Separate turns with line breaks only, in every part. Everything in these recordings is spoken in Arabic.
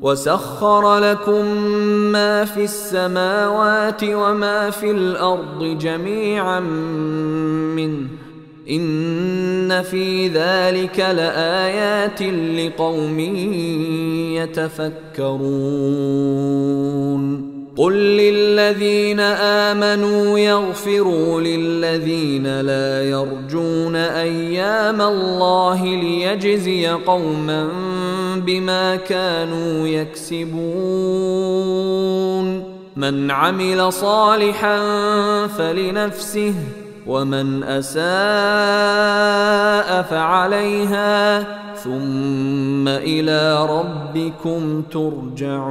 وسخر لكم ما في السماوات وما في الأرض جميعا منه ان في ذلك لايات لقوم يتفكرون قل للذين امنوا يغفروا للذين لا يرجون أيام الله ليجزي قوما بما كانوا يكسبون. من عمل صالحا فلنفسه ومن أساء فعليها ثم إلى ربكم ترجعون.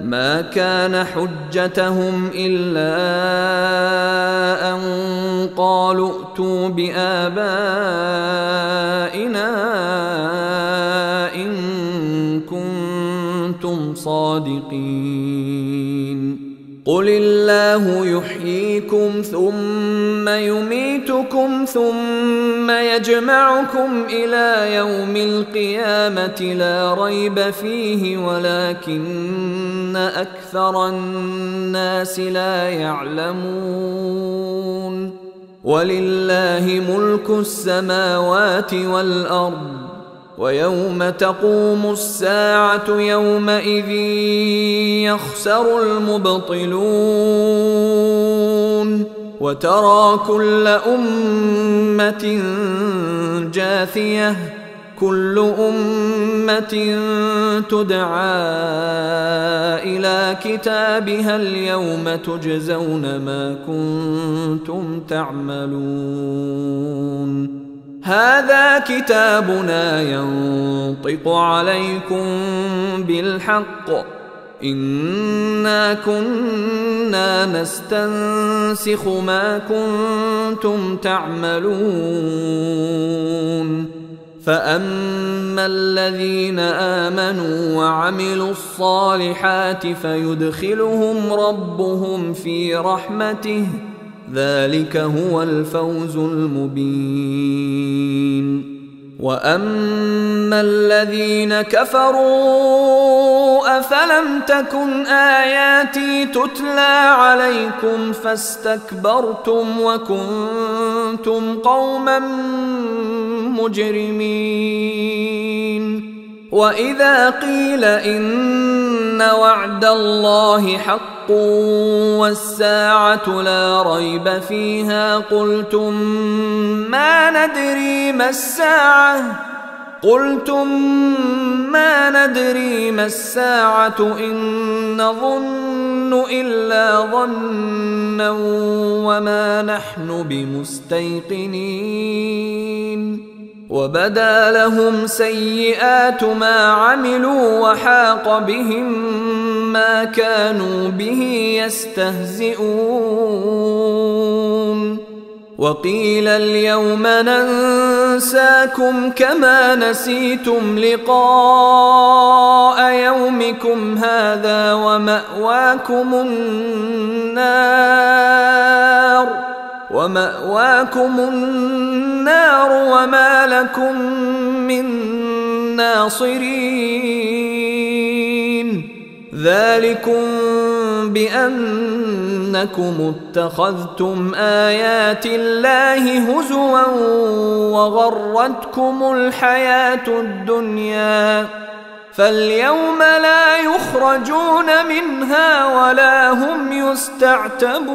ما كان حجتهم إلا أن قالوا ائتوا بآبائنا إن كنتم صادقين. قل الله يحييكم ثم يميتكم ثم يجمعكم إلى يوم القيامه لا ريب فيه ولكن أكثر الناس لا يعلمون ولله ملك السماوات والارض ويوم تقوم الساعة يومئذ يخسر المبطلون وترى كل أمة جاثية كل أمة تدعى إلى كتابها اليوم تجزون ما كنتم تعملون. هذا كتابنا ينطق عليكم بالحق. إنا كنا نستنسخ ما كنتم تعملون. فأما الذين آمنوا وعملوا الصالحات فيدخلهم ربهم في رحمته. ذلك هو الفوز المبين. وأما الذين كفروا أفلم تكن آياتي تتلى عليكم فاستكبرتم وكنتم قوما مجرمين. وإذا قيل إن وعد الله حق والساعة لا ريب فيها قلتم ما ندري ما الساعة قلتم ما ندري ما الساعة إن نظن إلا ظنا وما نحن بمستيقنين وبدا لهم سيئات ما عملوا وحاق بهم ما كانوا به يستهزئون. وقيل اليوم ننساكم كما نسيتم لقاء يومكم هذا ومأواكم النار. ومأواكم النار وما لكم من ناصرين. ذلكم بأنكم اتخذتم آيات الله هزوا وغرتكم الحياة الدنيا فاليوم لا يخرجون منها ولا هم يستعتبون